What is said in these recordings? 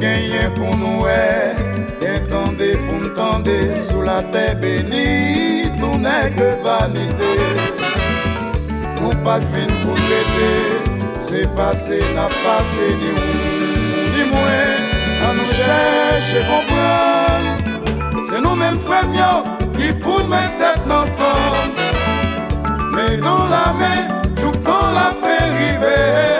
genyen pou nou e Entende pou m'tende Sou la te beni Nou ne ke vanite Nou pat vin pou n'rete Se pase na pase Ni ni mwen An nou chèche kompran Se nou men frem yo Ki pou mèk tèt nan son Mais dans la main, joue quand la fait river.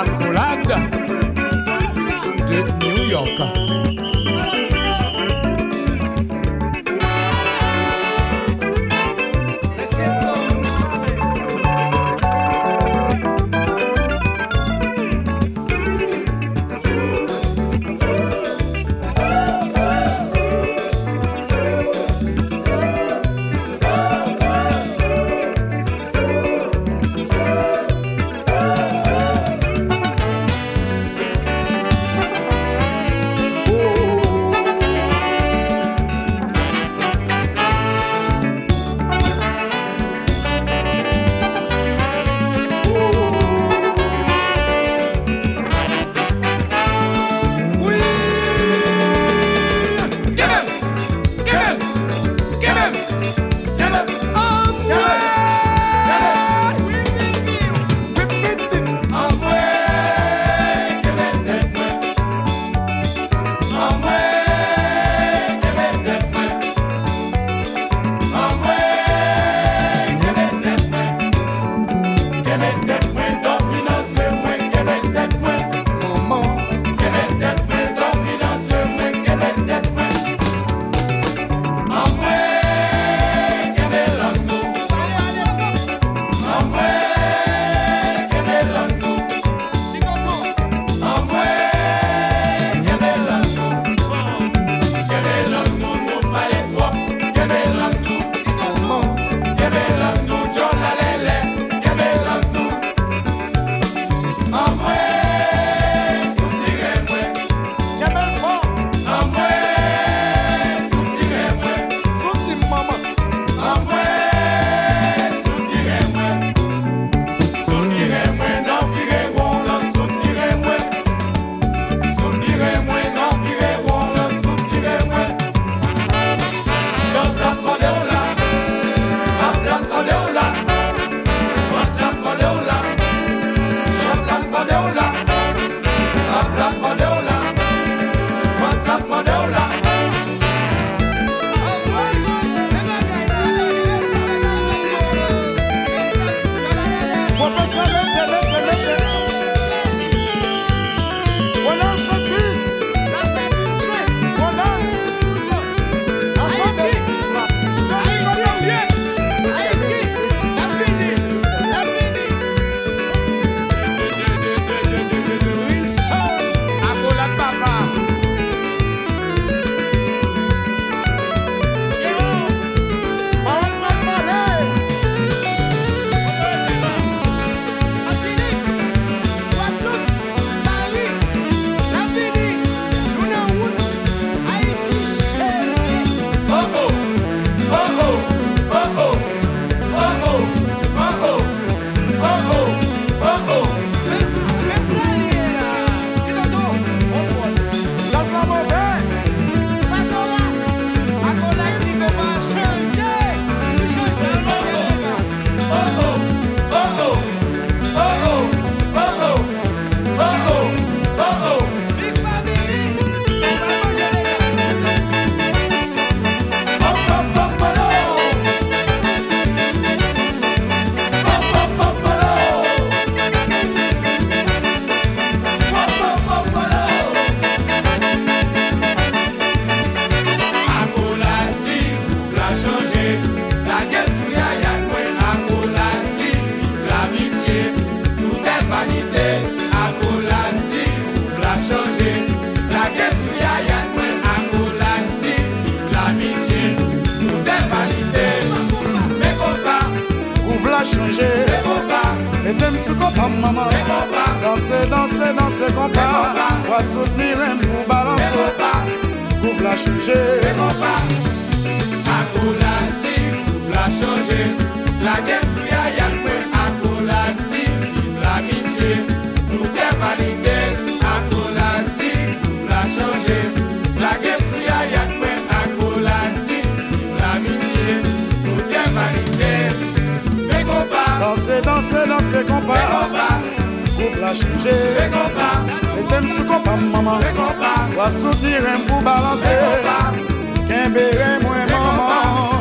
Accolade de New York. Maman. Danser, danser, danser, compas. Pour soutenir un pour balancer. Couple la changer. Acolatif, la changer. La guerre sous ya ya Danse, danse kompa Koup la chanje Etem sou kompa maman. Wa sotirem pou balanse Kenbere mwen maman.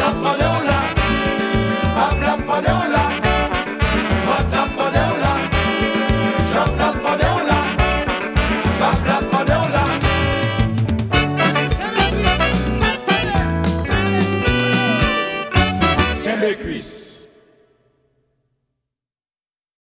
la palabra.